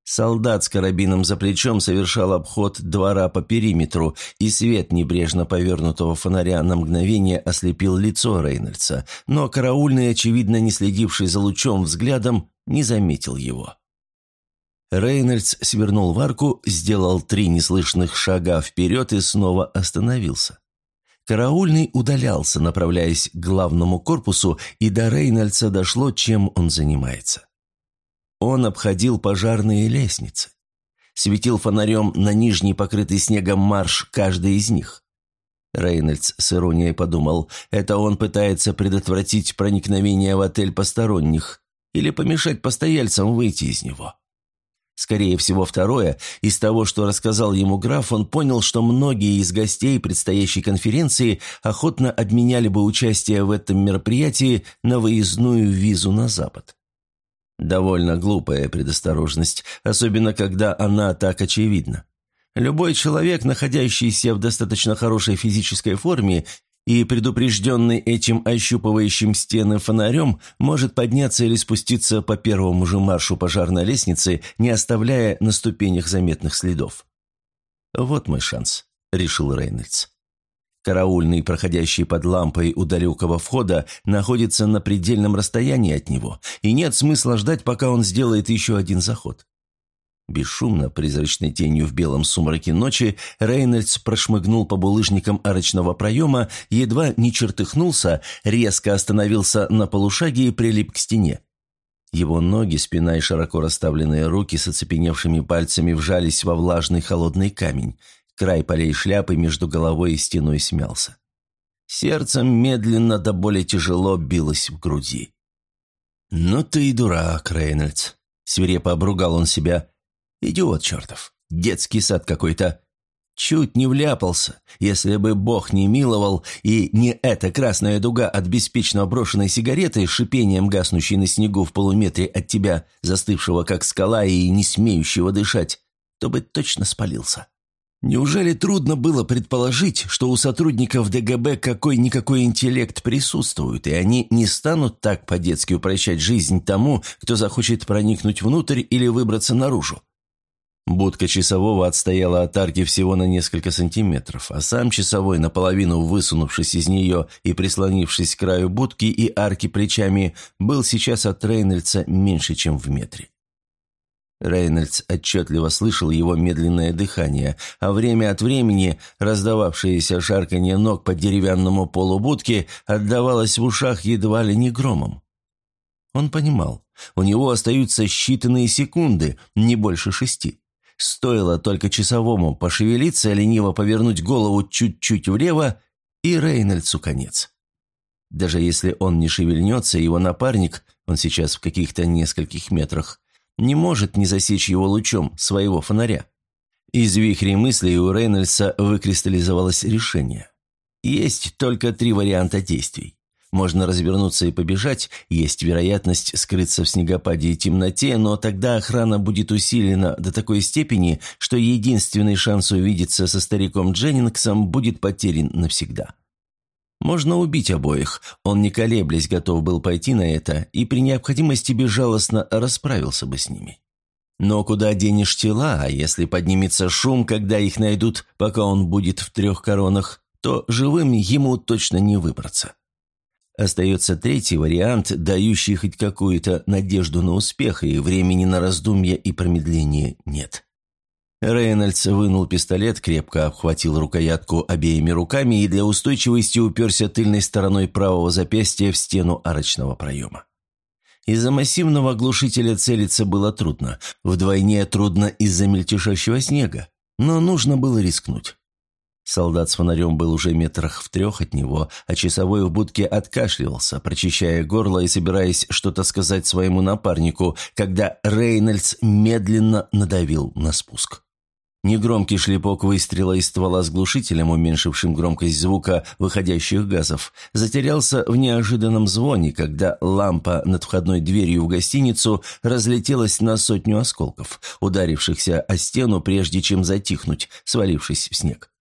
Солдат с карабином за плечом совершал обход двора по периметру, и свет небрежно повернутого фонаря на мгновение ослепил лицо Рейнольдса, но караульный, очевидно не следивший за лучом взглядом, не заметил его. Рейнольдс свернул в арку, сделал три неслышных шага вперед и снова остановился. Караульный удалялся, направляясь к главному корпусу, и до Рейнольдса дошло, чем он занимается. Он обходил пожарные лестницы. Светил фонарем на нижний покрытый снегом марш каждый из них. Рейнольдс с иронией подумал, это он пытается предотвратить проникновение в отель посторонних или помешать постояльцам выйти из него. Скорее всего, второе. Из того, что рассказал ему граф, он понял, что многие из гостей предстоящей конференции охотно обменяли бы участие в этом мероприятии на выездную визу на Запад. Довольно глупая предосторожность, особенно когда она так очевидна. Любой человек, находящийся в достаточно хорошей физической форме и предупрежденный этим ощупывающим стены фонарем, может подняться или спуститься по первому же маршу пожарной лестницы, не оставляя на ступенях заметных следов. «Вот мой шанс», — решил Рейнольдс. Караульный, проходящий под лампой у далекого входа, находится на предельном расстоянии от него, и нет смысла ждать, пока он сделает еще один заход. Бесшумно, призрачной тенью в белом сумраке ночи, Рейнольдс прошмыгнул по булыжникам арочного проема, едва не чертыхнулся, резко остановился на полушаге и прилип к стене. Его ноги, спина и широко расставленные руки с оцепеневшими пальцами вжались во влажный холодный камень. Край полей шляпы между головой и стеной смялся. Сердцем медленно до боли тяжело билось в груди. «Ну ты и дурак, Рейнольдс!» — свирепо обругал он себя. «Идиот чертов! Детский сад какой-то!» Чуть не вляпался, если бы Бог не миловал, и не эта красная дуга от беспечно брошенной сигареты, шипением гаснущей на снегу в полуметре от тебя, застывшего как скала и не смеющего дышать, то бы точно спалился. Неужели трудно было предположить, что у сотрудников ДГБ какой-никакой интеллект присутствует, и они не станут так по-детски упрощать жизнь тому, кто захочет проникнуть внутрь или выбраться наружу? Будка часового отстояла от арки всего на несколько сантиметров, а сам часовой, наполовину высунувшись из нее и прислонившись к краю будки и арки плечами, был сейчас от Рейнольдса меньше, чем в метре. Рейнольдс отчетливо слышал его медленное дыхание, а время от времени раздававшееся шарканье ног по деревянному полу будки отдавалось в ушах едва ли не громом. Он понимал, у него остаются считанные секунды, не больше шести. Стоило только часовому пошевелиться, лениво повернуть голову чуть-чуть влево, и Рейнольдсу конец. Даже если он не шевельнется, его напарник, он сейчас в каких-то нескольких метрах, не может не засечь его лучом своего фонаря. Из вихрей мыслей у Рейнольдса выкристаллизовалось решение. Есть только три варианта действий. Можно развернуться и побежать, есть вероятность скрыться в снегопаде и темноте, но тогда охрана будет усилена до такой степени, что единственный шанс увидеться со стариком Дженнингсом будет потерян навсегда. Можно убить обоих. Он, не колеблясь, готов был пойти на это и при необходимости безжалостно расправился бы с ними. Но куда денешь тела, а если поднимется шум, когда их найдут, пока он будет в трех коронах, то живым ему точно не выбраться. Остается третий вариант, дающий хоть какую-то надежду на успех, и времени на раздумья и промедление нет. Рейнольдс вынул пистолет, крепко обхватил рукоятку обеими руками и для устойчивости уперся тыльной стороной правого запястья в стену арочного проема. Из-за массивного глушителя целиться было трудно, вдвойне трудно из-за мельтешащего снега, но нужно было рискнуть. Солдат с фонарем был уже метрах в трех от него, а часовой в будке откашливался, прочищая горло и собираясь что-то сказать своему напарнику, когда Рейнольдс медленно надавил на спуск. Негромкий шлепок выстрела из ствола с глушителем, уменьшившим громкость звука выходящих газов, затерялся в неожиданном звоне, когда лампа над входной дверью в гостиницу разлетелась на сотню осколков, ударившихся о стену, прежде чем затихнуть, свалившись в снег.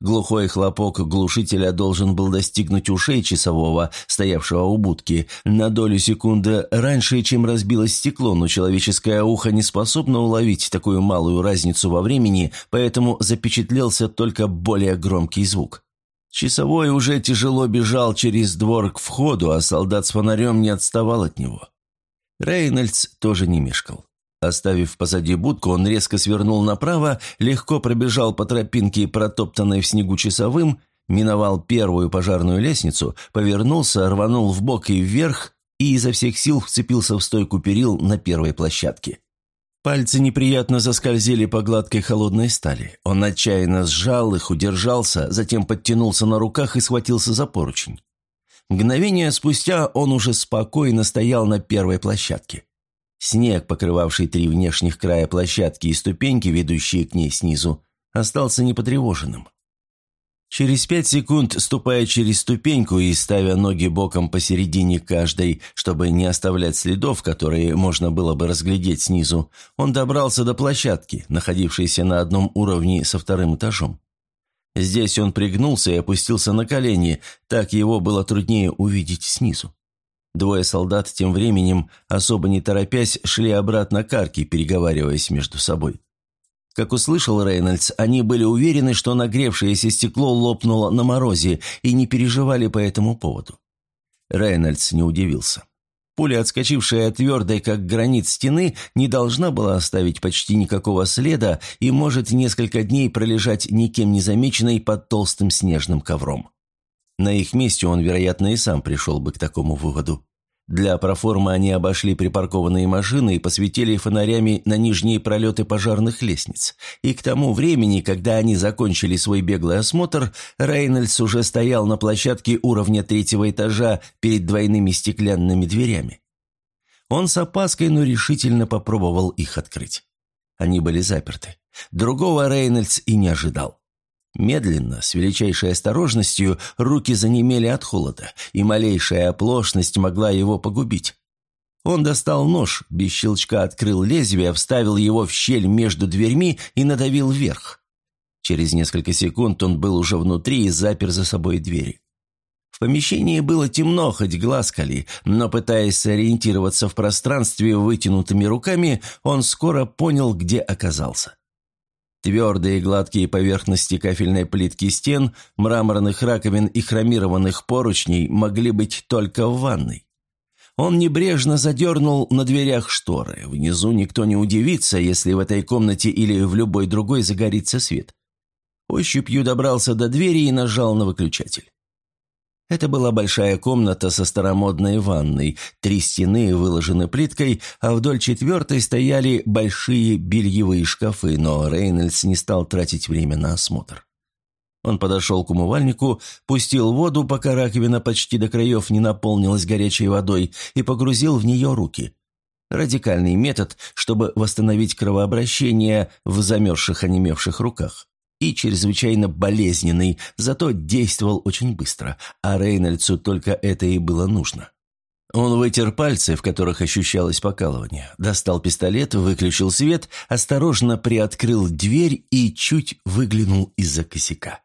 Глухой хлопок глушителя должен был достигнуть ушей часового, стоявшего у будки, на долю секунды раньше, чем разбилось стекло, но человеческое ухо не способно уловить такую малую разницу во времени, поэтому запечатлелся только более громкий звук. Часовой уже тяжело бежал через двор к входу, а солдат с фонарем не отставал от него. Рейнольдс тоже не мешкал. Оставив позади будку, он резко свернул направо, легко пробежал по тропинке, протоптанной в снегу часовым, миновал первую пожарную лестницу, повернулся, рванул в бок и вверх и изо всех сил вцепился в стойку перил на первой площадке. Пальцы неприятно заскользили по гладкой холодной стали. Он отчаянно сжал их, удержался, затем подтянулся на руках и схватился за поручень. Мгновение спустя он уже спокойно стоял на первой площадке. Снег, покрывавший три внешних края площадки и ступеньки, ведущие к ней снизу, остался непотревоженным. Через пять секунд, ступая через ступеньку и ставя ноги боком посередине каждой, чтобы не оставлять следов, которые можно было бы разглядеть снизу, он добрался до площадки, находившейся на одном уровне со вторым этажом. Здесь он пригнулся и опустился на колени, так его было труднее увидеть снизу. Двое солдат тем временем, особо не торопясь, шли обратно к арке, переговариваясь между собой. Как услышал Рейнольдс, они были уверены, что нагревшееся стекло лопнуло на морозе и не переживали по этому поводу. Рейнольдс не удивился. Пуля, отскочившая от твердой, как гранит стены, не должна была оставить почти никакого следа и может несколько дней пролежать никем не замеченной под толстым снежным ковром. На их месте он, вероятно, и сам пришел бы к такому выводу. Для проформы они обошли припаркованные машины и посветили фонарями на нижние пролеты пожарных лестниц. И к тому времени, когда они закончили свой беглый осмотр, Рейнольдс уже стоял на площадке уровня третьего этажа перед двойными стеклянными дверями. Он с опаской, но решительно попробовал их открыть. Они были заперты. Другого Рейнольдс и не ожидал. Медленно, с величайшей осторожностью, руки занемели от холода, и малейшая оплошность могла его погубить. Он достал нож, без щелчка открыл лезвие, вставил его в щель между дверьми и надавил вверх. Через несколько секунд он был уже внутри и запер за собой двери. В помещении было темно, хоть глаз кали, но, пытаясь сориентироваться в пространстве вытянутыми руками, он скоро понял, где оказался. Твердые гладкие поверхности кафельной плитки стен, мраморных раковин и хромированных поручней могли быть только в ванной. Он небрежно задернул на дверях шторы. Внизу никто не удивится, если в этой комнате или в любой другой загорится свет. Ощупью добрался до двери и нажал на выключатель. Это была большая комната со старомодной ванной. Три стены выложены плиткой, а вдоль четвертой стояли большие бельевые шкафы, но Рейнольдс не стал тратить время на осмотр. Он подошел к умывальнику, пустил воду, пока раковина почти до краев не наполнилась горячей водой, и погрузил в нее руки. Радикальный метод, чтобы восстановить кровообращение в замерзших онемевших руках и чрезвычайно болезненный, зато действовал очень быстро, а Рейнольдсу только это и было нужно. Он вытер пальцы, в которых ощущалось покалывание, достал пистолет, выключил свет, осторожно приоткрыл дверь и чуть выглянул из-за косяка.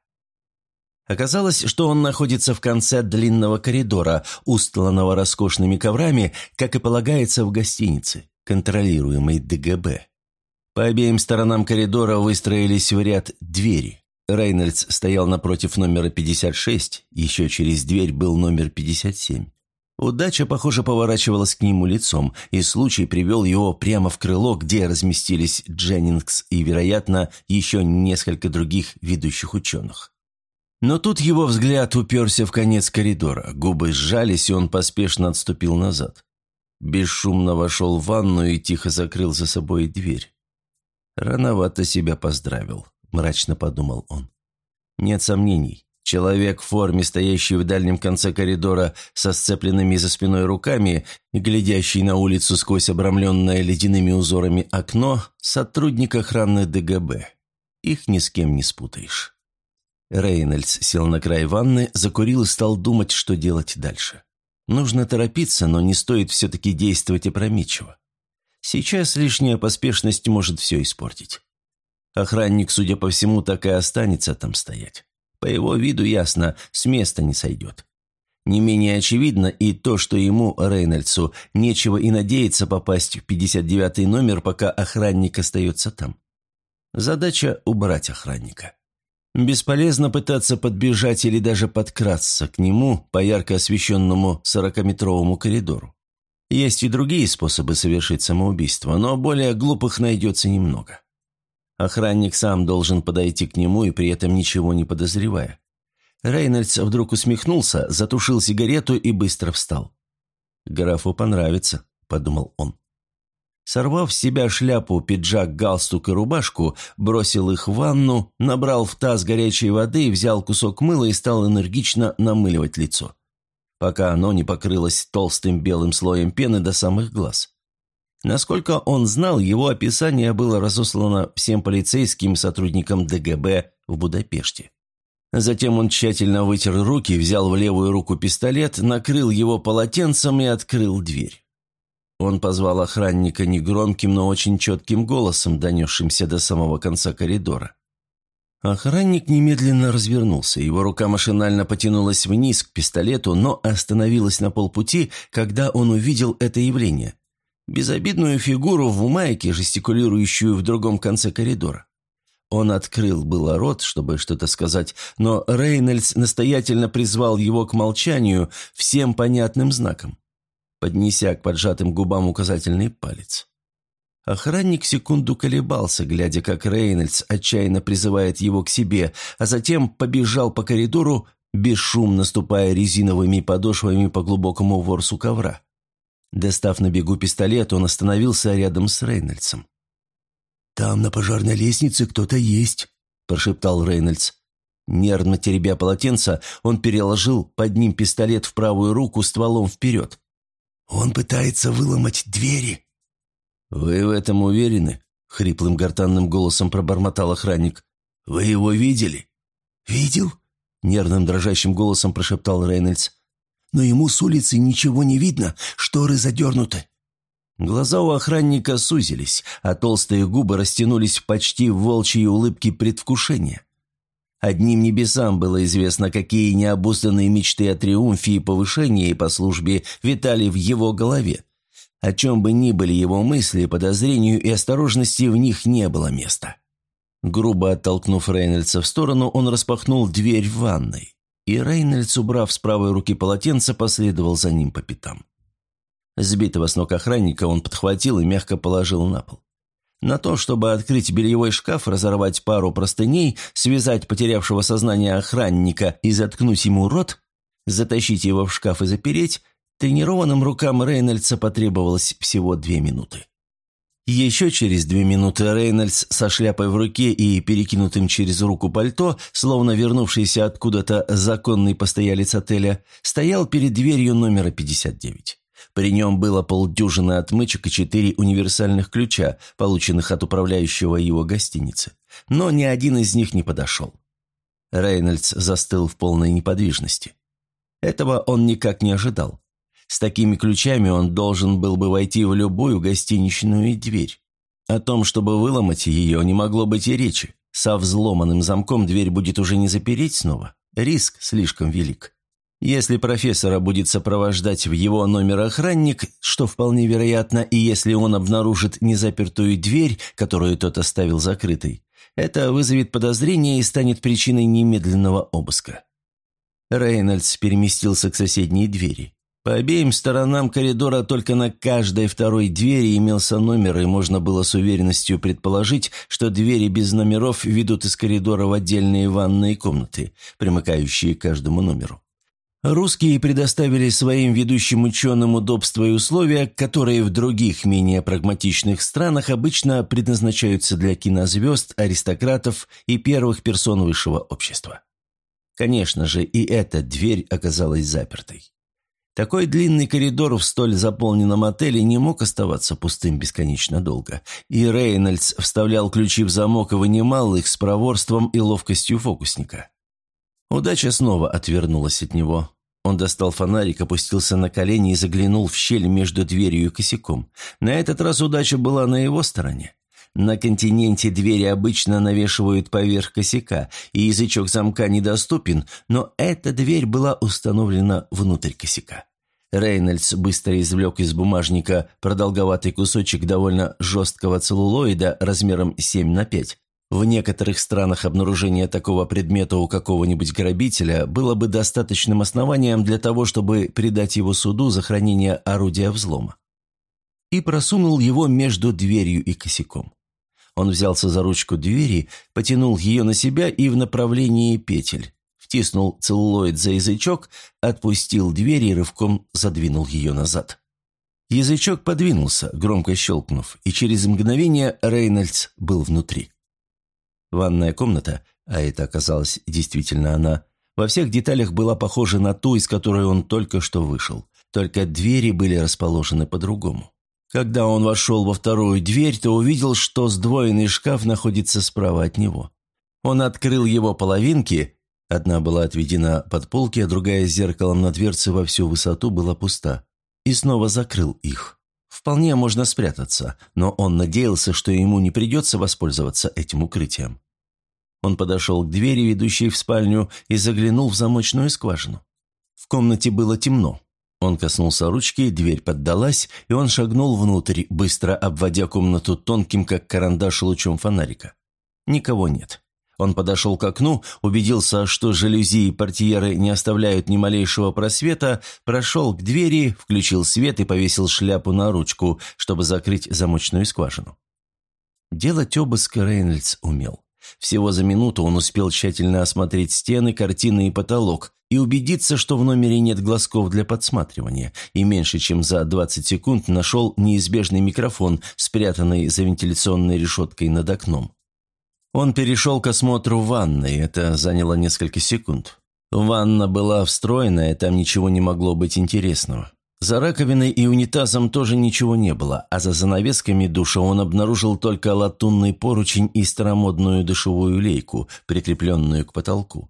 Оказалось, что он находится в конце длинного коридора, устланного роскошными коврами, как и полагается в гостинице, контролируемой ДГБ. По обеим сторонам коридора выстроились в ряд двери. Рейнольдс стоял напротив номера 56, еще через дверь был номер 57. Удача, похоже, поворачивалась к нему лицом, и случай привел его прямо в крыло, где разместились Дженнингс и, вероятно, еще несколько других ведущих ученых. Но тут его взгляд уперся в конец коридора, губы сжались, и он поспешно отступил назад. Бесшумно вошел в ванную и тихо закрыл за собой дверь. «Рановато себя поздравил», – мрачно подумал он. «Нет сомнений. Человек в форме, стоящий в дальнем конце коридора со сцепленными за спиной руками и глядящий на улицу сквозь обрамленное ледяными узорами окно, сотрудник охраны ДГБ. Их ни с кем не спутаешь. Рейнольдс сел на край ванны, закурил и стал думать, что делать дальше. Нужно торопиться, но не стоит все-таки действовать опрометчиво. Сейчас лишняя поспешность может все испортить. Охранник, судя по всему, так и останется там стоять. По его виду ясно, с места не сойдет. Не менее очевидно и то, что ему, Рейнольдсу, нечего и надеяться попасть в 59-й номер, пока охранник остается там. Задача – убрать охранника. Бесполезно пытаться подбежать или даже подкрасться к нему по ярко освещенному сорокаметровому коридору. Есть и другие способы совершить самоубийство, но более глупых найдется немного. Охранник сам должен подойти к нему и при этом ничего не подозревая. Рейнольдс вдруг усмехнулся, затушил сигарету и быстро встал. «Графу понравится», — подумал он. Сорвав с себя шляпу, пиджак, галстук и рубашку, бросил их в ванну, набрал в таз горячей воды, взял кусок мыла и стал энергично намыливать лицо, пока оно не покрылось толстым белым слоем пены до самых глаз. Насколько он знал, его описание было разослано всем полицейским сотрудникам ДГБ в Будапеште. Затем он тщательно вытер руки, взял в левую руку пистолет, накрыл его полотенцем и открыл дверь. Он позвал охранника негромким, но очень четким голосом, донесшимся до самого конца коридора. Охранник немедленно развернулся, его рука машинально потянулась вниз к пистолету, но остановилась на полпути, когда он увидел это явление – безобидную фигуру в майке, жестикулирующую в другом конце коридора. Он открыл было рот, чтобы что-то сказать, но Рейнольдс настоятельно призвал его к молчанию всем понятным знаком, поднеся к поджатым губам указательный палец. Охранник секунду колебался, глядя, как Рейнольдс отчаянно призывает его к себе, а затем побежал по коридору, бесшумно ступая резиновыми подошвами по глубокому ворсу ковра. Достав на бегу пистолет, он остановился рядом с Рейнольдсом. «Там на пожарной лестнице кто-то есть», – прошептал Рейнольдс. Нервно теребя полотенце, он переложил под ним пистолет в правую руку стволом вперед. «Он пытается выломать двери». «Вы в этом уверены?» – хриплым гортанным голосом пробормотал охранник. «Вы его видели?» «Видел?» – нервным дрожащим голосом прошептал Рейнольдс но ему с улицы ничего не видно, шторы задернуты». Глаза у охранника сузились, а толстые губы растянулись почти в волчьей улыбке предвкушения. Одним небесам было известно, какие необузданные мечты о триумфе и повышении по службе витали в его голове. О чем бы ни были его мысли, подозрению и осторожности в них не было места. Грубо оттолкнув Рейнольдса в сторону, он распахнул дверь в ванной и Рейнольдс, убрав с правой руки полотенце, последовал за ним по пятам. Сбитого с ног охранника он подхватил и мягко положил на пол. На то, чтобы открыть бельевой шкаф, разорвать пару простыней, связать потерявшего сознание охранника и заткнуть ему рот, затащить его в шкаф и запереть, тренированным рукам Рейнольдса потребовалось всего две минуты. Еще через две минуты Рейнольдс со шляпой в руке и перекинутым через руку пальто, словно вернувшийся откуда-то законный постоялец отеля, стоял перед дверью номера 59. При нем было полдюжины отмычек и четыре универсальных ключа, полученных от управляющего его гостиницы. Но ни один из них не подошел. Рейнольдс застыл в полной неподвижности. Этого он никак не ожидал. С такими ключами он должен был бы войти в любую гостиничную дверь. О том, чтобы выломать ее, не могло быть и речи. Со взломанным замком дверь будет уже не запереть снова. Риск слишком велик. Если профессора будет сопровождать в его номер охранник, что вполне вероятно, и если он обнаружит незапертую дверь, которую тот оставил закрытой, это вызовет подозрение и станет причиной немедленного обыска. Рейнольдс переместился к соседней двери. По обеим сторонам коридора только на каждой второй двери имелся номер, и можно было с уверенностью предположить, что двери без номеров ведут из коридора в отдельные ванные комнаты, примыкающие к каждому номеру. Русские предоставили своим ведущим ученым удобства и условия, которые в других, менее прагматичных странах обычно предназначаются для кинозвезд, аристократов и первых персон высшего общества. Конечно же, и эта дверь оказалась запертой. Такой длинный коридор в столь заполненном отеле не мог оставаться пустым бесконечно долго, и Рейнольдс вставлял ключи в замок и вынимал их с проворством и ловкостью фокусника. Удача снова отвернулась от него. Он достал фонарик, опустился на колени и заглянул в щель между дверью и косяком. На этот раз удача была на его стороне. На континенте двери обычно навешивают поверх косяка, и язычок замка недоступен, но эта дверь была установлена внутрь косяка. Рейнольдс быстро извлек из бумажника продолговатый кусочек довольно жесткого целлулоида размером 7 на 5. В некоторых странах обнаружение такого предмета у какого-нибудь грабителя было бы достаточным основанием для того, чтобы предать его суду за хранение орудия взлома. И просунул его между дверью и косяком. Он взялся за ручку двери, потянул ее на себя и в направлении петель. Втиснул целлулоид за язычок, отпустил дверь и рывком задвинул ее назад. Язычок подвинулся, громко щелкнув, и через мгновение Рейнольдс был внутри. Ванная комната, а это оказалась действительно она, во всех деталях была похожа на ту, из которой он только что вышел, только двери были расположены по-другому. Когда он вошел во вторую дверь, то увидел, что сдвоенный шкаф находится справа от него. Он открыл его половинки, одна была отведена под полки, а другая с зеркалом на дверце во всю высоту была пуста, и снова закрыл их. Вполне можно спрятаться, но он надеялся, что ему не придется воспользоваться этим укрытием. Он подошел к двери, ведущей в спальню, и заглянул в замочную скважину. В комнате было темно. Он коснулся ручки, дверь поддалась, и он шагнул внутрь, быстро обводя комнату тонким, как карандаш, лучом фонарика. Никого нет. Он подошел к окну, убедился, что жалюзи и портьеры не оставляют ни малейшего просвета, прошел к двери, включил свет и повесил шляпу на ручку, чтобы закрыть замочную скважину. Делать обыск Рейнольдс умел. Всего за минуту он успел тщательно осмотреть стены, картины и потолок и убедиться, что в номере нет глазков для подсматривания, и меньше чем за 20 секунд нашел неизбежный микрофон, спрятанный за вентиляционной решеткой над окном. Он перешел к осмотру ванной, это заняло несколько секунд. Ванна была встроенная, там ничего не могло быть интересного. За раковиной и унитазом тоже ничего не было, а за занавесками душа он обнаружил только латунный поручень и старомодную душевую лейку, прикрепленную к потолку.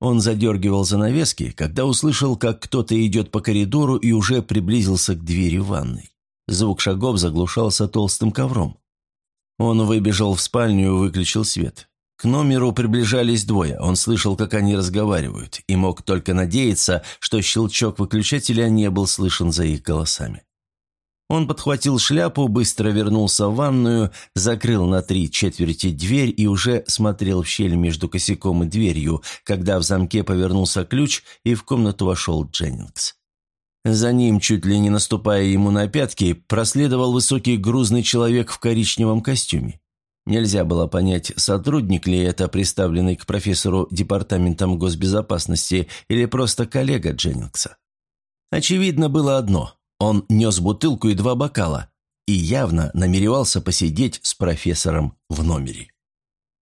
Он задергивал занавески, когда услышал, как кто-то идет по коридору и уже приблизился к двери ванной. Звук шагов заглушался толстым ковром. Он выбежал в спальню и выключил свет. К номеру приближались двое, он слышал, как они разговаривают, и мог только надеяться, что щелчок выключателя не был слышен за их голосами. Он подхватил шляпу, быстро вернулся в ванную, закрыл на три четверти дверь и уже смотрел в щель между косяком и дверью, когда в замке повернулся ключ и в комнату вошел Дженнингс. За ним, чуть ли не наступая ему на пятки, проследовал высокий грузный человек в коричневом костюме. Нельзя было понять, сотрудник ли это, приставленный к профессору Департаментом госбезопасности, или просто коллега Дженнингса. Очевидно было одно – он нес бутылку и два бокала, и явно намеревался посидеть с профессором в номере.